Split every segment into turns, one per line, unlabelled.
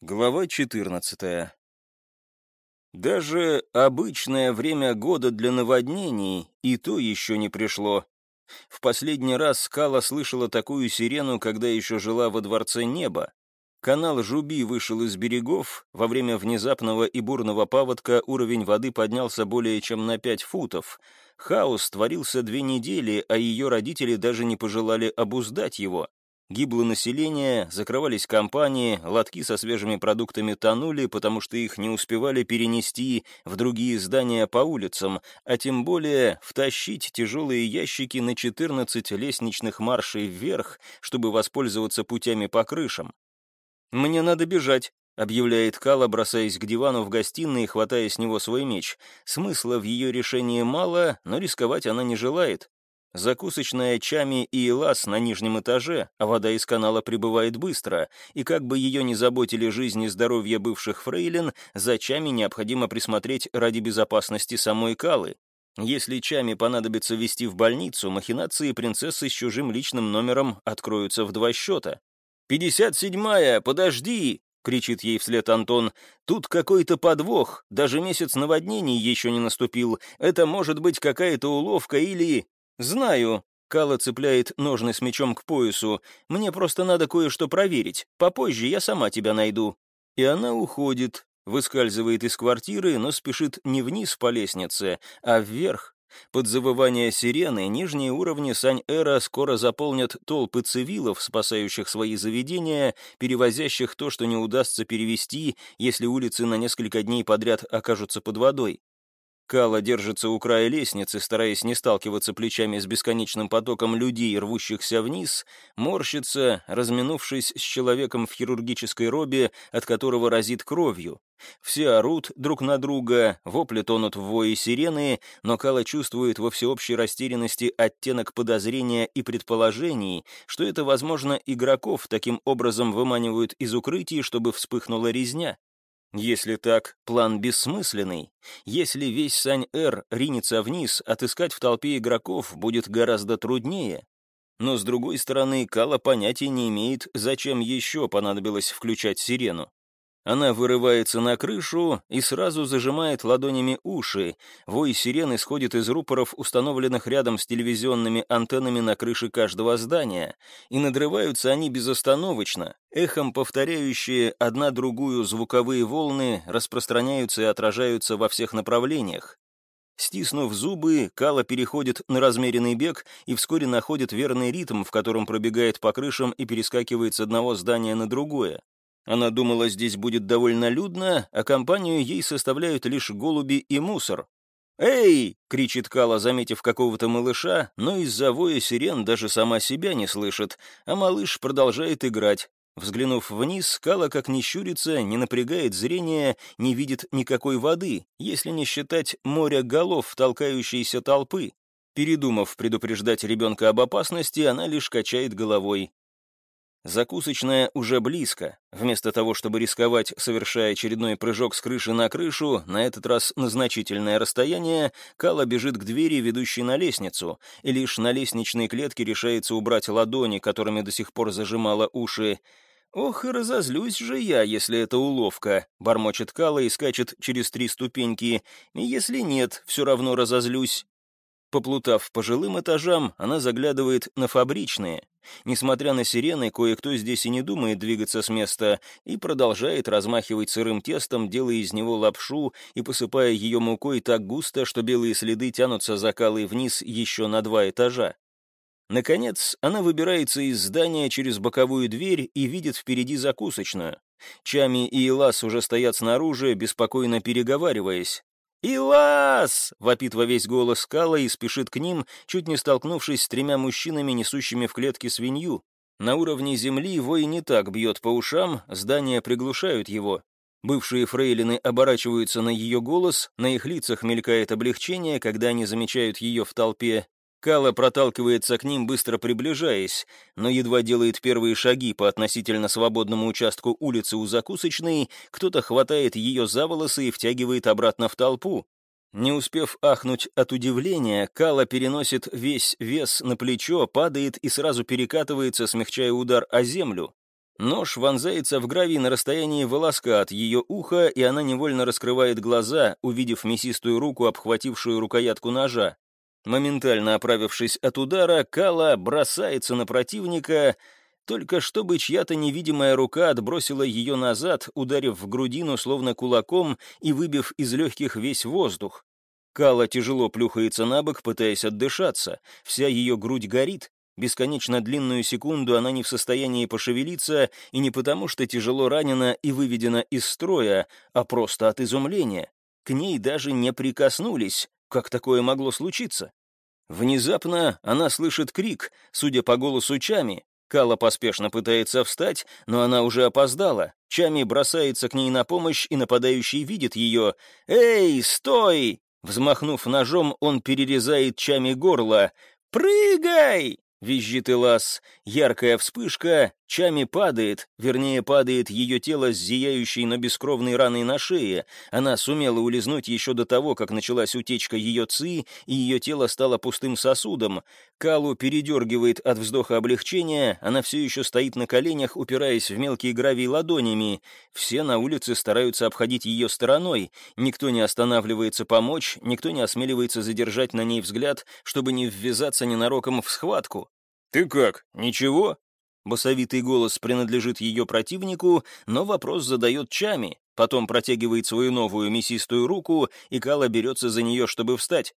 Глава 14. Даже обычное время года для наводнений и то еще не пришло. В последний раз Скала слышала такую сирену, когда еще жила во Дворце Неба. Канал Жуби вышел из берегов, во время внезапного и бурного паводка уровень воды поднялся более чем на пять футов. Хаос творился две недели, а ее родители даже не пожелали обуздать его. Гибло население, закрывались компании, лотки со свежими продуктами тонули, потому что их не успевали перенести в другие здания по улицам, а тем более втащить тяжелые ящики на 14 лестничных маршей вверх, чтобы воспользоваться путями по крышам. «Мне надо бежать», — объявляет Кала, бросаясь к дивану в гостиной и хватая с него свой меч. Смысла в ее решении мало, но рисковать она не желает. Закусочная Чами и Элас на нижнем этаже, а вода из канала прибывает быстро, и как бы ее не заботили жизнь и здоровье бывших фрейлин, за Чами необходимо присмотреть ради безопасности самой Калы. Если Чами понадобится вести в больницу, махинации принцессы с чужим личным номером откроются в два счета. «Пятьдесят седьмая, подожди!» — кричит ей вслед Антон. «Тут какой-то подвох, даже месяц наводнений еще не наступил. Это может быть какая-то уловка или...» «Знаю», — Кала цепляет ножны с мечом к поясу. «Мне просто надо кое-что проверить. Попозже я сама тебя найду». И она уходит, выскальзывает из квартиры, но спешит не вниз по лестнице, а вверх. Под завывание сирены нижние уровни Сань-Эра скоро заполнят толпы цивилов, спасающих свои заведения, перевозящих то, что не удастся перевести, если улицы на несколько дней подряд окажутся под водой. Кала держится у края лестницы, стараясь не сталкиваться плечами с бесконечным потоком людей, рвущихся вниз, морщится, разминувшись с человеком в хирургической робе, от которого разит кровью. Все орут друг на друга, вопли тонут в вое сирены, но Кала чувствует во всеобщей растерянности оттенок подозрения и предположений, что это, возможно, игроков таким образом выманивают из укрытий, чтобы вспыхнула резня. Если так, план бессмысленный. Если весь Сань-Эр ринется вниз, отыскать в толпе игроков будет гораздо труднее. Но, с другой стороны, Кала понятия не имеет, зачем еще понадобилось включать сирену. Она вырывается на крышу и сразу зажимает ладонями уши. Вой сирены сходит из рупоров, установленных рядом с телевизионными антеннами на крыше каждого здания, и надрываются они безостановочно. Эхом повторяющие одна другую звуковые волны распространяются и отражаются во всех направлениях. Стиснув зубы, Кала переходит на размеренный бег и вскоре находит верный ритм, в котором пробегает по крышам и перескакивает с одного здания на другое. Она думала, здесь будет довольно людно, а компанию ей составляют лишь голуби и мусор. «Эй!» — кричит Кала, заметив какого-то малыша, но из-за воя сирен даже сама себя не слышит, а малыш продолжает играть. Взглянув вниз, Кала, как не щурится, не напрягает зрение, не видит никакой воды, если не считать моря голов толкающейся толпы. Передумав предупреждать ребенка об опасности, она лишь качает головой. Закусочная уже близко. Вместо того, чтобы рисковать, совершая очередной прыжок с крыши на крышу, на этот раз на значительное расстояние, Кала бежит к двери, ведущей на лестницу, и лишь на лестничной клетке решается убрать ладони, которыми до сих пор зажимала уши. «Ох, и разозлюсь же я, если это уловка», — бормочет Кала и скачет через три ступеньки. «И если нет, все равно разозлюсь». Поплутав по жилым этажам, она заглядывает на фабричные. Несмотря на сирены, кое-кто здесь и не думает двигаться с места и продолжает размахивать сырым тестом, делая из него лапшу и посыпая ее мукой так густо, что белые следы тянутся закалой вниз еще на два этажа. Наконец, она выбирается из здания через боковую дверь и видит впереди закусочную. Чами и Илас уже стоят снаружи, беспокойно переговариваясь. «Илас!» — вопит во весь голос скала и спешит к ним, чуть не столкнувшись с тремя мужчинами, несущими в клетке свинью. На уровне земли вой не так бьет по ушам, здания приглушают его. Бывшие фрейлины оборачиваются на ее голос, на их лицах мелькает облегчение, когда они замечают ее в толпе, Кала проталкивается к ним, быстро приближаясь, но едва делает первые шаги по относительно свободному участку улицы у закусочной, кто-то хватает ее за волосы и втягивает обратно в толпу. Не успев ахнуть от удивления, Кала переносит весь вес на плечо, падает и сразу перекатывается, смягчая удар о землю. Нож вонзается в гравий на расстоянии волоска от ее уха, и она невольно раскрывает глаза, увидев мясистую руку, обхватившую рукоятку ножа. Моментально оправившись от удара, Кала бросается на противника, только чтобы чья-то невидимая рука отбросила ее назад, ударив в грудину словно кулаком и выбив из легких весь воздух. Кала тяжело плюхается на бок, пытаясь отдышаться. Вся ее грудь горит. Бесконечно длинную секунду она не в состоянии пошевелиться, и не потому, что тяжело ранена и выведена из строя, а просто от изумления. К ней даже не прикоснулись. Как такое могло случиться? Внезапно она слышит крик, судя по голосу Чами. Кала поспешно пытается встать, но она уже опоздала. Чами бросается к ней на помощь, и нападающий видит ее. «Эй, стой!» Взмахнув ножом, он перерезает чами горло. «Прыгай!» — визжит Элас. Яркая вспышка, Чами падает, вернее, падает ее тело с зияющей, но бескровной раной на шее. Она сумела улизнуть еще до того, как началась утечка ее ци, и ее тело стало пустым сосудом. Калу передергивает от вздоха облегчения, она все еще стоит на коленях, упираясь в мелкие гравий ладонями. Все на улице стараются обходить ее стороной. Никто не останавливается помочь, никто не осмеливается задержать на ней взгляд, чтобы не ввязаться ненароком в схватку. «Ты как, ничего?» Басовитый голос принадлежит ее противнику, но вопрос задает Чами, потом протягивает свою новую мясистую руку, и Кала берется за нее, чтобы встать.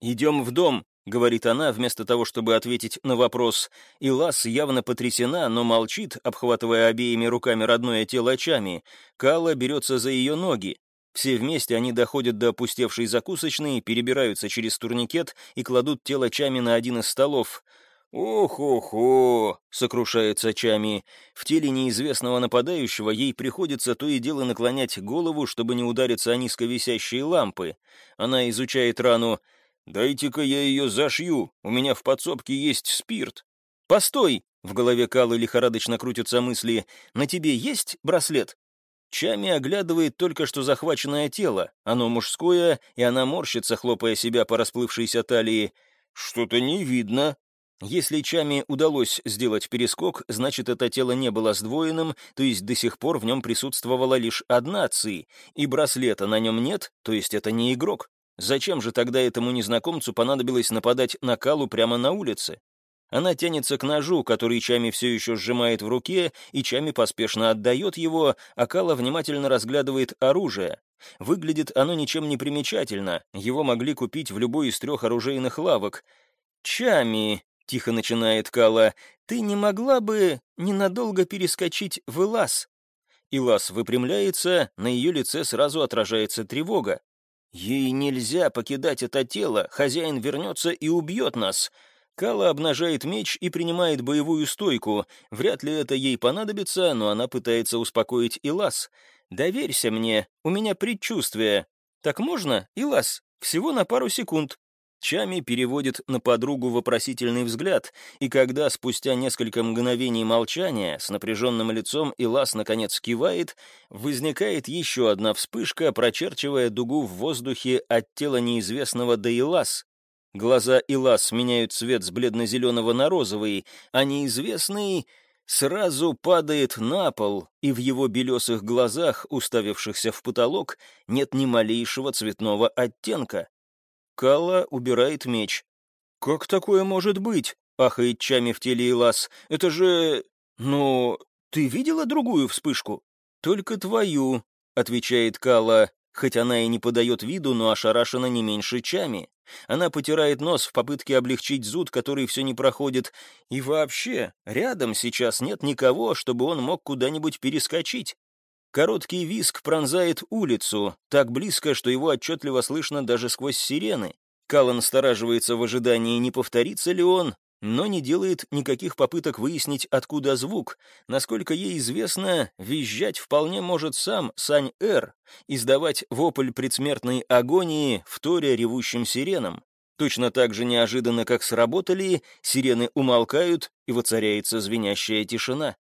«Идем в дом», — говорит она, вместо того, чтобы ответить на вопрос. И Лас явно потрясена, но молчит, обхватывая обеими руками родное тело Чами. Кала берется за ее ноги. Все вместе они доходят до опустевшей закусочной, перебираются через турникет и кладут тело Чами на один из столов — «Ох-ох-ох!» — сокрушается Чами. В теле неизвестного нападающего ей приходится то и дело наклонять голову, чтобы не удариться о низковисящие лампы. Она изучает рану. «Дайте-ка я ее зашью, у меня в подсобке есть спирт». «Постой!» — в голове Калы лихорадочно крутятся мысли. «На тебе есть браслет?» Чами оглядывает только что захваченное тело. Оно мужское, и она морщится, хлопая себя по расплывшейся талии. «Что-то не видно», если Чами удалось сделать перескок, значит, это тело не было сдвоенным, то есть до сих пор в нем присутствовала лишь одна ци, и браслета на нем нет, то есть это не игрок. Зачем же тогда этому незнакомцу понадобилось нападать на Калу прямо на улице? Она тянется к ножу, который Чами все еще сжимает в руке, и Чами поспешно отдает его, а Кала внимательно разглядывает оружие. Выглядит оно ничем не примечательно, его могли купить в любой из трех оружейных лавок. «Чами», — тихо начинает Кала, — «ты не могла бы ненадолго перескочить в Илас?» Илас выпрямляется, на ее лице сразу отражается тревога. «Ей нельзя покидать это тело, хозяин вернется и убьет нас». Кала обнажает меч и принимает боевую стойку. Вряд ли это ей понадобится, но она пытается успокоить Илас. «Доверься мне, у меня предчувствие». «Так можно, Илас? Всего на пару секунд». Чами переводит на подругу вопросительный взгляд, и когда спустя несколько мгновений молчания с напряженным лицом Илас наконец кивает, возникает еще одна вспышка, прочерчивая дугу в воздухе от тела неизвестного до Илас. Глаза Илас меняют цвет с бледно-зеленого на розовый, а неизвестный сразу падает на пол, и в его белесых глазах, уставившихся в потолок, нет ни малейшего цветного оттенка. Калла убирает меч. «Как такое может быть?» — ахает Чами в теле Илас. «Это же... Ну, ты видела другую вспышку?» «Только твою», — отвечает Калла, хоть она и не подает виду, но ошарашена не меньше Чами. Она потирает нос в попытке облегчить зуд, который все не проходит. И вообще, рядом сейчас нет никого, чтобы он мог куда-нибудь перескочить. Короткий виск пронзает улицу, так близко, что его отчетливо слышно даже сквозь сирены. Каллан настораживается в ожидании, не повторится ли он, но не делает никаких попыток выяснить, откуда звук. Насколько ей известно, визжать вполне может сам Сань-Эр, издавать вопль предсмертной агонии, вторя ревущим сиренам. Точно так же неожиданно, как сработали, сирены умолкают, и воцаряется звенящая тишина.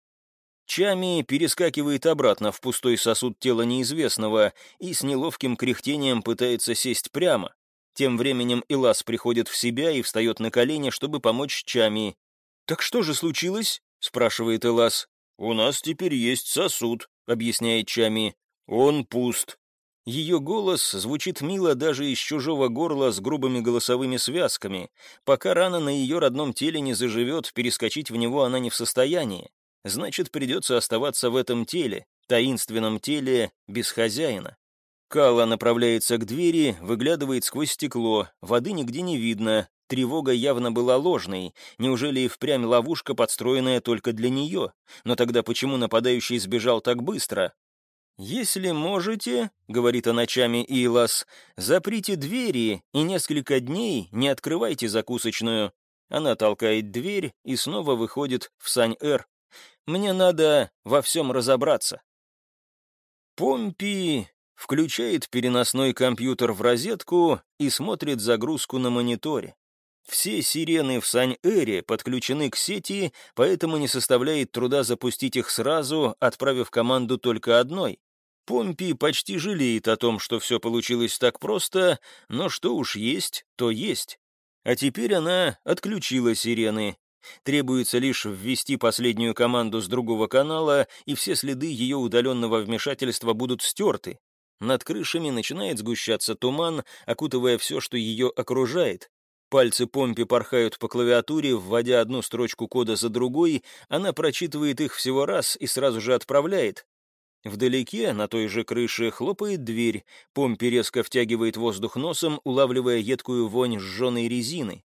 Чами перескакивает обратно в пустой сосуд тела неизвестного и с неловким кряхтением пытается сесть прямо. Тем временем Илас приходит в себя и встает на колени, чтобы помочь Чами. «Так что же случилось?» — спрашивает Илас. «У нас теперь есть сосуд», — объясняет Чами. «Он пуст». Ее голос звучит мило даже из чужого горла с грубыми голосовыми связками. Пока рана на ее родном теле не заживет, перескочить в него она не в состоянии. Значит, придется оставаться в этом теле, таинственном теле, без хозяина. Кала направляется к двери, выглядывает сквозь стекло, воды нигде не видно, тревога явно была ложной. Неужели и впрямь ловушка, подстроенная только для нее? Но тогда почему нападающий сбежал так быстро? «Если можете, — говорит она ночами Илас, — заприте двери и несколько дней не открывайте закусочную». Она толкает дверь и снова выходит в Сань-Эр. «Мне надо во всем разобраться». Помпи включает переносной компьютер в розетку и смотрит загрузку на мониторе. Все сирены в Сань-Эре подключены к сети, поэтому не составляет труда запустить их сразу, отправив команду только одной. Помпи почти жалеет о том, что все получилось так просто, но что уж есть, то есть. А теперь она отключила сирены. Требуется лишь ввести последнюю команду с другого канала, и все следы ее удаленного вмешательства будут стерты. Над крышами начинает сгущаться туман, окутывая все, что ее окружает. Пальцы Помпи порхают по клавиатуре, вводя одну строчку кода за другой, она прочитывает их всего раз и сразу же отправляет. Вдалеке, на той же крыше, хлопает дверь. Помпи резко втягивает воздух носом, улавливая едкую вонь сжженной резины.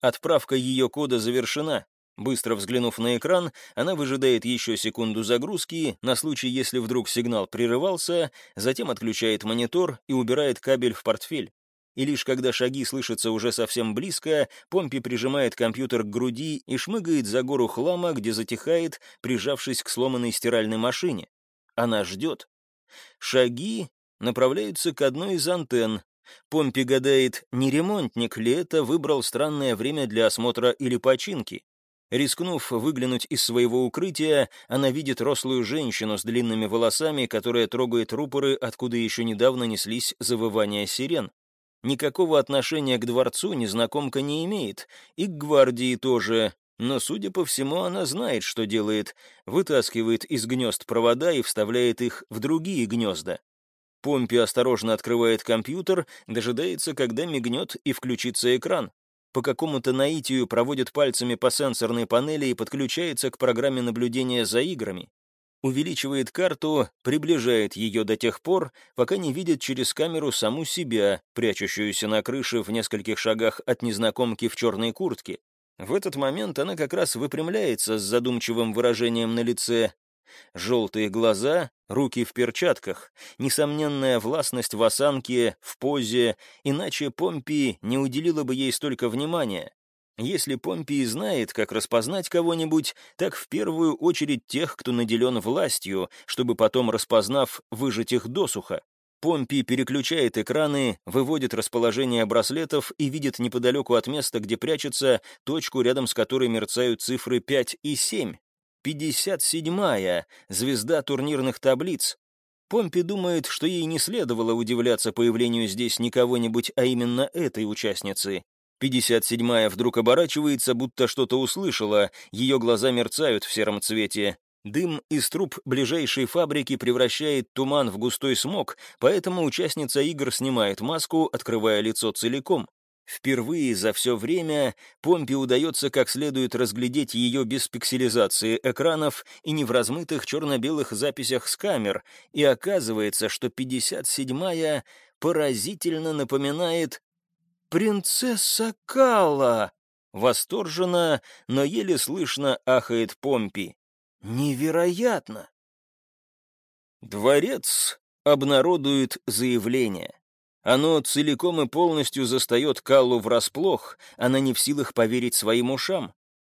Отправка ее кода завершена. Быстро взглянув на экран, она выжидает еще секунду загрузки, на случай, если вдруг сигнал прерывался, затем отключает монитор и убирает кабель в портфель. И лишь когда шаги слышатся уже совсем близко, Помпи прижимает компьютер к груди и шмыгает за гору хлама, где затихает, прижавшись к сломанной стиральной машине. Она ждет. Шаги направляются к одной из антенн. Помпи гадает, не ремонтник ли это выбрал странное время для осмотра или починки. Рискнув выглянуть из своего укрытия, она видит рослую женщину с длинными волосами, которая трогает рупоры, откуда еще недавно неслись завывания сирен. Никакого отношения к дворцу незнакомка не имеет, и к гвардии тоже, но, судя по всему, она знает, что делает. Вытаскивает из гнезд провода и вставляет их в другие гнезда. Помпи осторожно открывает компьютер, дожидается, когда мигнет и включится экран. По какому-то наитию проводит пальцами по сенсорной панели и подключается к программе наблюдения за играми. Увеличивает карту, приближает ее до тех пор, пока не видит через камеру саму себя, прячущуюся на крыше в нескольких шагах от незнакомки в черной куртке. В этот момент она как раз выпрямляется с задумчивым выражением на лице. Желтые глаза, руки в перчатках, несомненная властность в осанке, в позе, иначе Помпи не уделила бы ей столько внимания. Если Помпий знает, как распознать кого-нибудь, так в первую очередь тех, кто наделен властью, чтобы потом, распознав, выжить их досуха. Помпи переключает экраны, выводит расположение браслетов и видит неподалеку от места, где прячется, точку, рядом с которой мерцают цифры 5 и 7. 57-я, звезда турнирных таблиц. Помпи думает, что ей не следовало удивляться появлению здесь не кого-нибудь, а именно этой участницы. 57-я вдруг оборачивается, будто что-то услышала, ее глаза мерцают в сером цвете. Дым из труб ближайшей фабрики превращает туман в густой смог, поэтому участница игр снимает маску, открывая лицо целиком. Впервые за все время Помпе удается как следует разглядеть ее без пикселизации экранов и не в размытых черно-белых записях с камер, и оказывается, что 57-я поразительно напоминает «Принцесса Кала!» Восторженно, но еле слышно ахает Помпи. Невероятно! Дворец обнародует заявление. Оно целиком и полностью застает Каллу врасплох, она не в силах поверить своим ушам.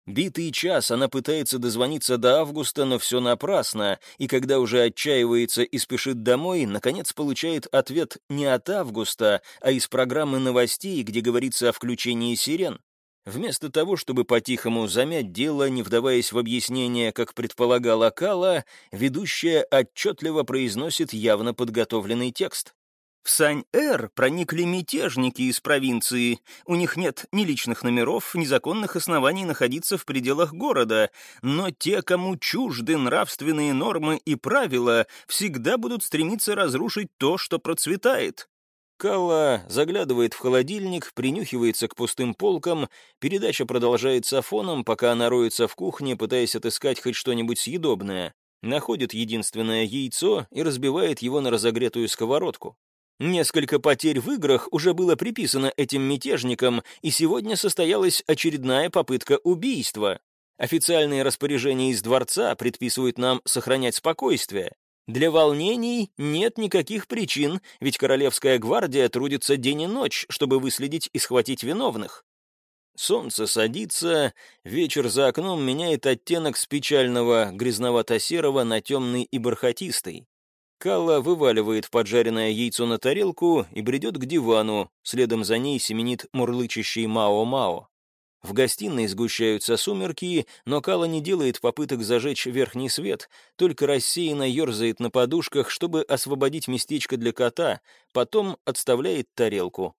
Битый час она пытается дозвониться до августа, но все напрасно, и когда уже отчаивается и спешит домой, наконец получает ответ не от августа, а из программы новостей, где говорится о включении сирен. Вместо того, чтобы по-тихому замять дело, не вдаваясь в объяснение, как предполагала Кала, ведущая отчетливо произносит явно подготовленный текст. В Сань-Эр проникли мятежники из провинции. У них нет ни личных номеров, ни законных оснований находиться в пределах города. Но те, кому чужды нравственные нормы и правила, всегда будут стремиться разрушить то, что процветает. Калла заглядывает в холодильник, принюхивается к пустым полкам. Передача продолжается фоном, пока она роется в кухне, пытаясь отыскать хоть что-нибудь съедобное. Находит единственное яйцо и разбивает его на разогретую сковородку. Несколько потерь в играх уже было приписано этим мятежникам, и сегодня состоялась очередная попытка убийства. Официальные распоряжения из дворца предписывают нам сохранять спокойствие. Для волнений нет никаких причин, ведь Королевская гвардия трудится день и ночь, чтобы выследить и схватить виновных. Солнце садится, вечер за окном меняет оттенок с печального грязновато-серого на темный и бархатистый. Калла вываливает поджаренное яйцо на тарелку и бредет к дивану, следом за ней семенит мурлычащий Мао-Мао. В гостиной сгущаются сумерки, но Кала не делает попыток зажечь верхний свет, только рассеянно ерзает на подушках, чтобы освободить местечко для кота, потом отставляет тарелку.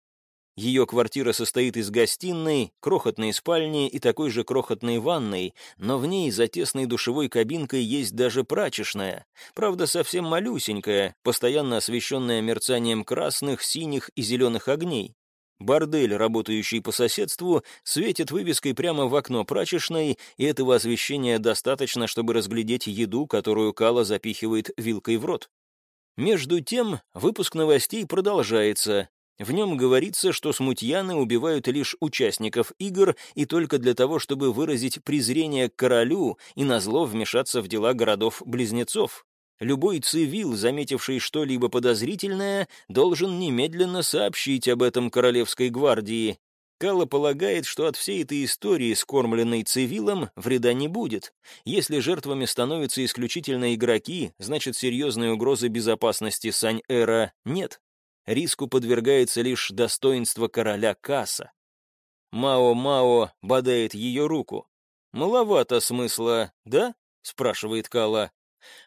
Ее квартира состоит из гостиной, крохотной спальни и такой же крохотной ванной, но в ней за тесной душевой кабинкой есть даже прачечная, правда, совсем малюсенькая, постоянно освещенная мерцанием красных, синих и зеленых огней. Бордель, работающий по соседству, светит вывеской прямо в окно прачечной, и этого освещения достаточно, чтобы разглядеть еду, которую Кала запихивает вилкой в рот. Между тем, выпуск новостей продолжается, в нем говорится, что смутьяны убивают лишь участников игр и только для того, чтобы выразить презрение к королю и назло вмешаться в дела городов-близнецов. Любой цивил, заметивший что-либо подозрительное, должен немедленно сообщить об этом Королевской гвардии. Кала полагает, что от всей этой истории, скормленной цивилом, вреда не будет. Если жертвами становятся исключительно игроки, значит серьезной угрозы безопасности Сань-Эра нет риску подвергается лишь достоинство короля Каса. Мао-Мао бодает ее руку. «Маловато смысла, да?» — спрашивает Кала.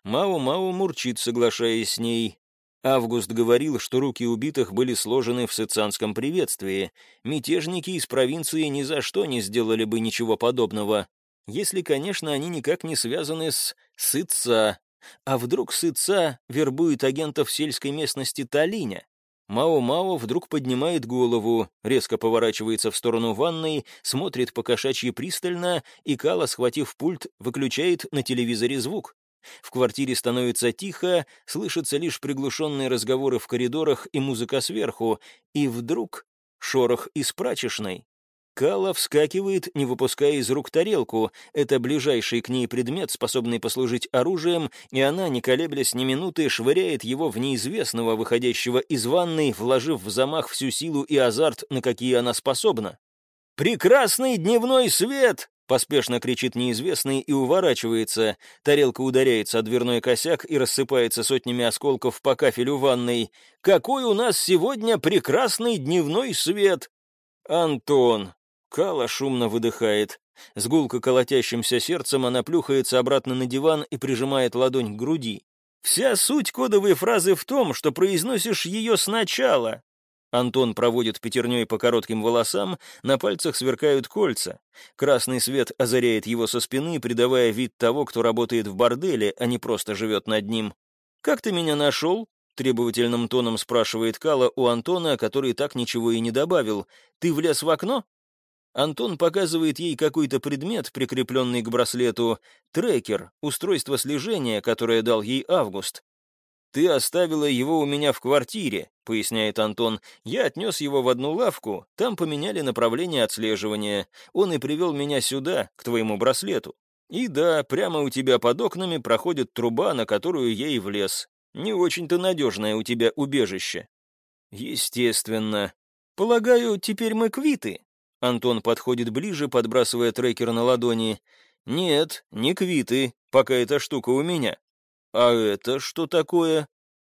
Мао-Мао мурчит, соглашаясь с ней. Август говорил, что руки убитых были сложены в сыцанском приветствии. Мятежники из провинции ни за что не сделали бы ничего подобного. Если, конечно, они никак не связаны с Сыца. А вдруг Сыца вербует агентов сельской местности Талиня? Мао-Мао вдруг поднимает голову, резко поворачивается в сторону ванной, смотрит по кошачьи пристально, и Кала, схватив пульт, выключает на телевизоре звук. В квартире становится тихо, слышатся лишь приглушенные разговоры в коридорах и музыка сверху, и вдруг шорох из прачечной. Кала вскакивает, не выпуская из рук тарелку. Это ближайший к ней предмет, способный послужить оружием, и она, не колеблясь ни минуты, швыряет его в неизвестного, выходящего из ванной, вложив в замах всю силу и азарт, на какие она способна. «Прекрасный дневной свет!» — поспешно кричит неизвестный и уворачивается. Тарелка ударяется о дверной косяк и рассыпается сотнями осколков по кафелю ванной. «Какой у нас сегодня прекрасный дневной свет!» «Антон!» Кала шумно выдыхает. С гулко колотящимся сердцем она плюхается обратно на диван и прижимает ладонь к груди. «Вся суть кодовой фразы в том, что произносишь ее сначала». Антон проводит пятерней по коротким волосам, на пальцах сверкают кольца. Красный свет озаряет его со спины, придавая вид того, кто работает в борделе, а не просто живет над ним. «Как ты меня нашел?» — требовательным тоном спрашивает Кала у Антона, который так ничего и не добавил. «Ты влез в окно?» Антон показывает ей какой-то предмет, прикрепленный к браслету, трекер, устройство слежения, которое дал ей Август. «Ты оставила его у меня в квартире», — поясняет Антон. «Я отнес его в одну лавку, там поменяли направление отслеживания. Он и привел меня сюда, к твоему браслету. И да, прямо у тебя под окнами проходит труба, на которую я и влез. Не очень-то надежное у тебя убежище». «Естественно. Полагаю, теперь мы квиты?» Антон подходит ближе, подбрасывая трекер на ладони. «Нет, не квиты, пока эта штука у меня». «А это что такое?»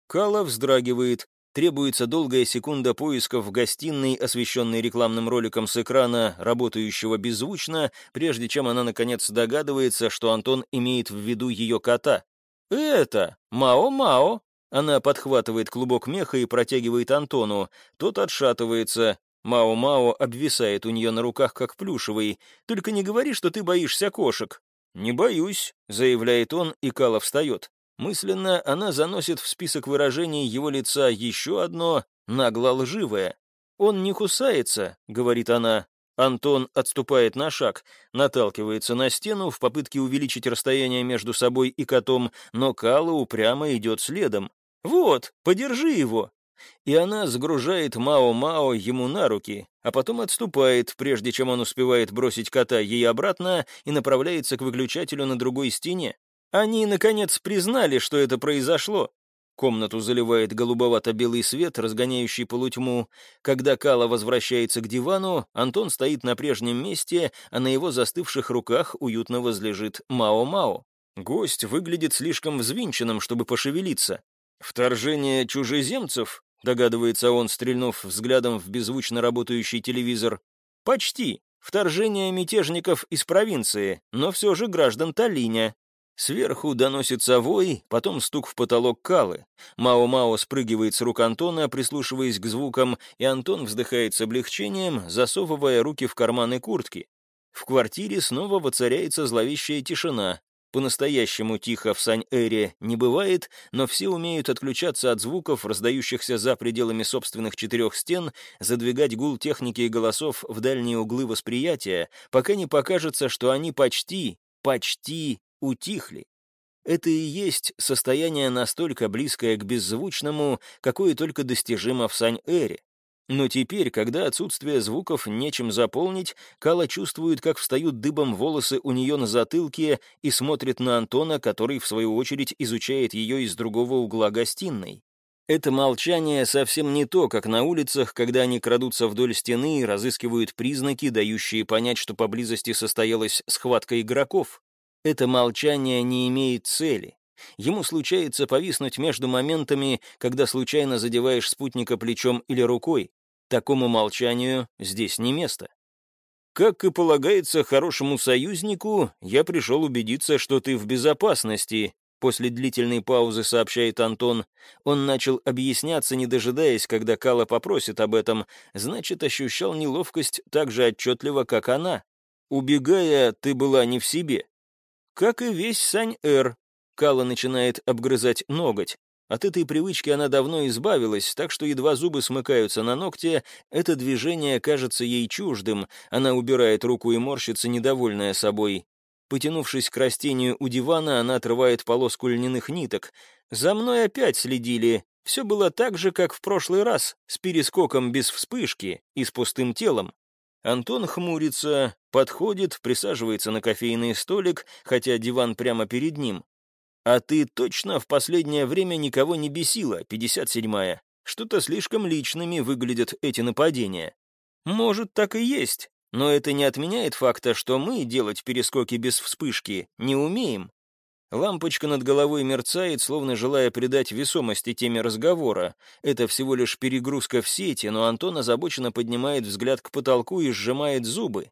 Кала вздрагивает. Требуется долгая секунда поиска в гостиной, освещенной рекламным роликом с экрана, работающего беззвучно, прежде чем она наконец догадывается, что Антон имеет в виду ее кота. «Это! Мао-Мао! Она подхватывает клубок меха и протягивает Антону. Тот отшатывается. Мао-Мао обвисает у нее на руках, как плюшевый. «Только не говори, что ты боишься кошек». «Не боюсь», — заявляет он, и Кала встает. Мысленно она заносит в список выражений его лица еще одно, нагло лживое. «Он не кусается», — говорит она. Антон отступает на шаг, наталкивается на стену в попытке увеличить расстояние между собой и котом, но Кала упрямо идет следом. «Вот, подержи его!» И она сгружает Мао-Мао ему на руки, а потом отступает, прежде чем он успевает бросить кота ей обратно и направляется к выключателю на другой стене. Они, наконец, признали, что это произошло. Комнату заливает голубовато-белый свет, разгоняющий полутьму. Когда Кала возвращается к дивану, Антон стоит на прежнем месте, а на его застывших руках уютно возлежит Мао-Мао. Гость выглядит слишком взвинченным, чтобы пошевелиться. «Вторжение чужеземцев?» — догадывается он, стрельнув взглядом в беззвучно работающий телевизор. «Почти. Вторжение мятежников из провинции, но все же граждан Талиня. Сверху доносится вой, потом стук в потолок Калы. Мао-Мао спрыгивает с рук Антона, прислушиваясь к звукам, и Антон вздыхает с облегчением, засовывая руки в карманы куртки. В квартире снова воцаряется зловещая тишина. По-настоящему тихо в Сань-Эре не бывает, но все умеют отключаться от звуков, раздающихся за пределами собственных четырех стен, задвигать гул техники и голосов в дальние углы восприятия, пока не покажется, что они почти, почти утихли. Это и есть состояние настолько близкое к беззвучному, какое только достижимо в Сань-Эре. Но теперь, когда отсутствие звуков нечем заполнить, Кала чувствует, как встают дыбом волосы у нее на затылке и смотрит на Антона, который, в свою очередь, изучает ее из другого угла гостиной. Это молчание совсем не то, как на улицах, когда они крадутся вдоль стены и разыскивают признаки, дающие понять, что поблизости состоялась схватка игроков. Это молчание не имеет цели. Ему случается повиснуть между моментами, когда случайно задеваешь спутника плечом или рукой. Такому молчанию здесь не место. Как и полагается хорошему союзнику, я пришел убедиться, что ты в безопасности, после длительной паузы сообщает Антон. Он начал объясняться, не дожидаясь, когда Кала попросит об этом, значит, ощущал неловкость так же отчетливо, как она. Убегая, ты была не в себе. Как и весь Сань-Эр, Кала начинает обгрызать ноготь. От этой привычки она давно избавилась, так что едва зубы смыкаются на ногте, это движение кажется ей чуждым, она убирает руку и морщится, недовольная собой. Потянувшись к растению у дивана, она отрывает полоску льняных ниток. «За мной опять следили. Все было так же, как в прошлый раз, с перескоком без вспышки и с пустым телом. Антон хмурится, подходит, присаживается на кофейный столик, хотя диван прямо перед ним. «А ты точно в последнее время никого не бесила, 57-я? Что-то слишком личными выглядят эти нападения». «Может, так и есть, но это не отменяет факта, что мы делать перескоки без вспышки не умеем. Лампочка над головой мерцает, словно желая придать весомости теме разговора. Это всего лишь перегрузка в сети, но Антон озабоченно поднимает взгляд к потолку и сжимает зубы.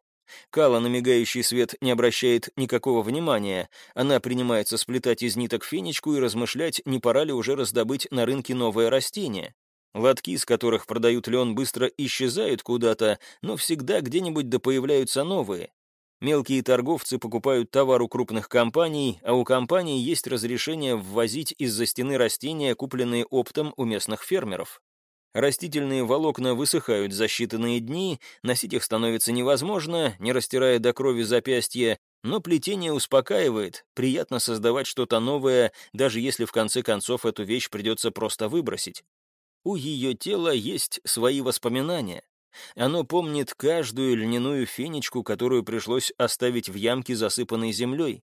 Кала на мигающий свет не обращает никакого внимания. Она принимается сплетать из ниток фенечку и размышлять, не пора ли уже раздобыть на рынке новое растение. Лотки, из которых продают лен, быстро исчезают куда-то, но всегда где-нибудь да появляются новые. Мелкие торговцы покупают товар у крупных компаний, а у компаний есть разрешение ввозить из-за стены растения, купленные оптом у местных фермеров. Растительные волокна высыхают за считанные дни, носить их становится невозможно, не растирая до крови запястья, но плетение успокаивает, приятно создавать что-то новое, даже если в конце концов эту вещь придется просто выбросить. У ее тела есть свои воспоминания. Оно помнит каждую льняную фенечку, которую пришлось оставить в ямке, засыпанной землей.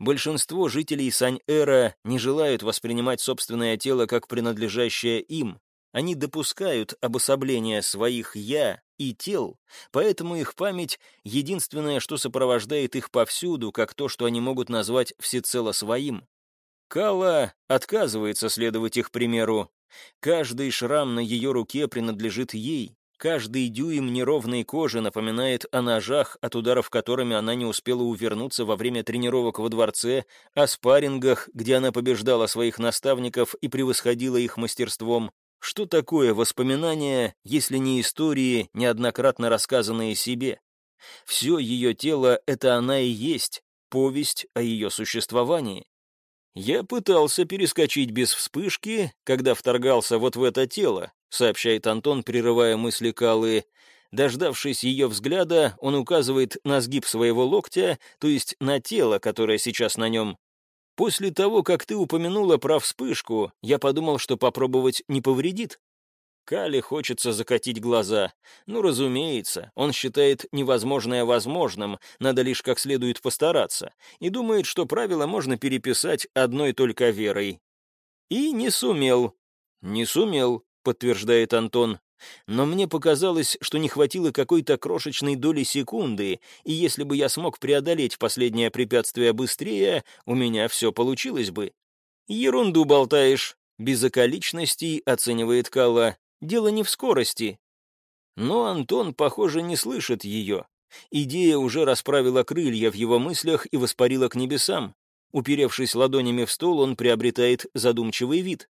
Большинство жителей Сань-Эра не желают воспринимать собственное тело как принадлежащее им. Они допускают обособление своих «я» и тел, поэтому их память — единственное, что сопровождает их повсюду, как то, что они могут назвать всецело своим. Кала отказывается следовать их примеру. Каждый шрам на ее руке принадлежит ей. Каждый дюйм неровной кожи напоминает о ножах, от ударов которыми она не успела увернуться во время тренировок во дворце, о спаррингах, где она побеждала своих наставников и превосходила их мастерством. Что такое воспоминания, если не истории, неоднократно рассказанные себе? Все ее тело — это она и есть, повесть о ее существовании. «Я пытался перескочить без вспышки, когда вторгался вот в это тело», сообщает Антон, прерывая мысли Калы. Дождавшись ее взгляда, он указывает на сгиб своего локтя, то есть на тело, которое сейчас на нем. «После того, как ты упомянула про вспышку, я подумал, что попробовать не повредит. Кали хочется закатить глаза. Ну, разумеется, он считает невозможное возможным, надо лишь как следует постараться, и думает, что правила можно переписать одной только верой. И не сумел. Не сумел, подтверждает Антон. Но мне показалось, что не хватило какой-то крошечной доли секунды, и если бы я смог преодолеть последнее препятствие быстрее, у меня все получилось бы. «Ерунду болтаешь», — без околичностей оценивает Калла. Дело не в скорости. Но Антон, похоже, не слышит ее. Идея уже расправила крылья в его мыслях и воспарила к небесам. Уперевшись ладонями в стол, он приобретает задумчивый вид.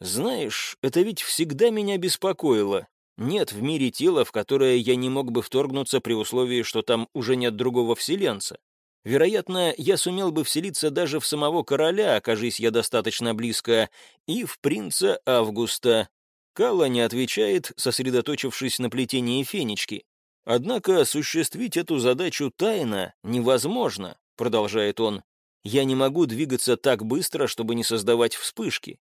«Знаешь, это ведь всегда меня беспокоило. Нет в мире тела, в которое я не мог бы вторгнуться при условии, что там уже нет другого вселенца. Вероятно, я сумел бы вселиться даже в самого короля, окажись я достаточно близко, и в принца Августа, Калла не отвечает, сосредоточившись на плетении фенечки. «Однако осуществить эту задачу тайно невозможно», — продолжает он. «Я не могу двигаться так быстро, чтобы не создавать вспышки».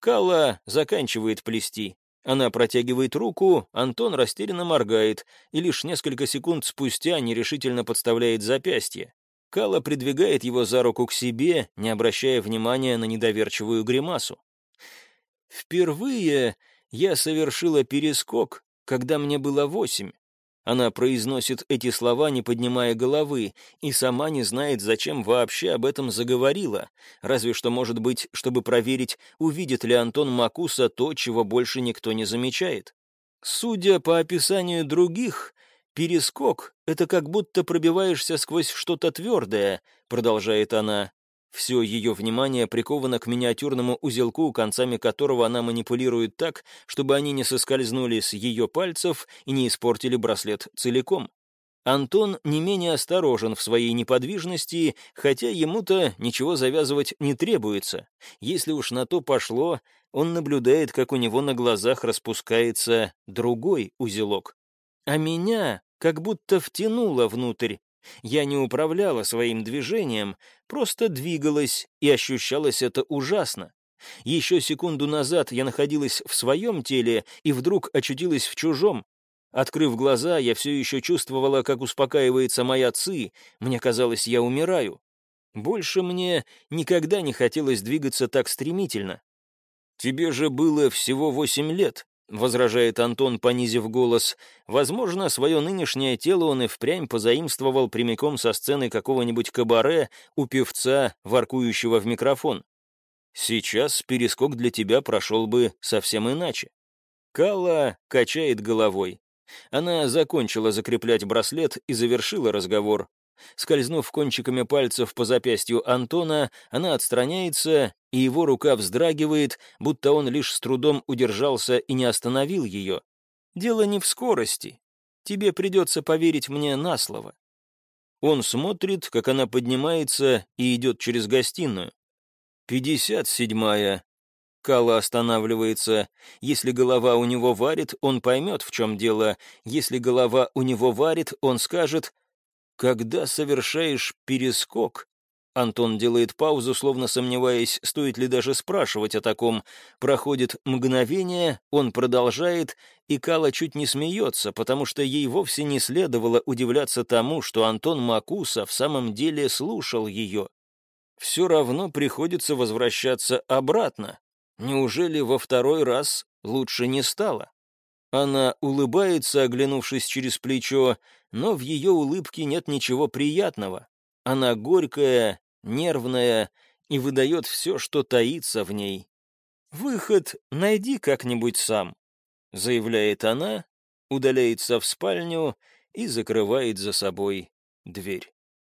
Калла заканчивает плести. Она протягивает руку, Антон растерянно моргает и лишь несколько секунд спустя нерешительно подставляет запястье. Кала придвигает его за руку к себе, не обращая внимания на недоверчивую гримасу. «Впервые я совершила перескок, когда мне было восемь. Она произносит эти слова, не поднимая головы, и сама не знает, зачем вообще об этом заговорила, разве что, может быть, чтобы проверить, увидит ли Антон Макуса то, чего больше никто не замечает. Судя по описанию других, перескок — это как будто пробиваешься сквозь что-то твердое, продолжает она. Все ее внимание приковано к миниатюрному узелку, концами которого она манипулирует так, чтобы они не соскользнули с ее пальцев и не испортили браслет целиком. Антон не менее осторожен в своей неподвижности, хотя ему-то ничего завязывать не требуется. Если уж на то пошло, он наблюдает, как у него на глазах распускается другой узелок. А меня как будто втянуло внутрь, я не управляла своим движением, просто двигалась, и ощущалось это ужасно. Еще секунду назад я находилась в своем теле и вдруг очутилась в чужом. Открыв глаза, я все еще чувствовала, как успокаивается моя ци, мне казалось, я умираю. Больше мне никогда не хотелось двигаться так стремительно. «Тебе же было всего восемь лет», — возражает Антон, понизив голос. «Возможно, свое нынешнее тело он и впрямь позаимствовал прямиком со сцены какого-нибудь кабаре у певца, воркующего в микрофон. Сейчас перескок для тебя прошел бы совсем иначе». Калла качает головой. Она закончила закреплять браслет и завершила разговор. Скользнув кончиками пальцев по запястью Антона, она отстраняется, и его рука вздрагивает, будто он лишь с трудом удержался и не остановил ее. «Дело не в скорости. Тебе придется поверить мне на слово». Он смотрит, как она поднимается и идет через гостиную. «Пятьдесят седьмая». Кала останавливается. Если голова у него варит, он поймет, в чем дело. Если голова у него варит, он скажет когда совершаешь перескок, Антон делает паузу, словно сомневаясь, стоит ли даже спрашивать о таком. Проходит мгновение, он продолжает, и Кала чуть не смеется, потому что ей вовсе не следовало удивляться тому, что Антон Макуса в самом деле слушал ее. Все равно приходится возвращаться обратно. Неужели во второй раз лучше не стало? Она улыбается, оглянувшись через плечо, но в ее улыбке нет ничего приятного. Она горькая, нервная и выдает все, что таится в ней. «Выход найди как-нибудь сам», — заявляет она удаляется в спальню и закрывает за собой дверь.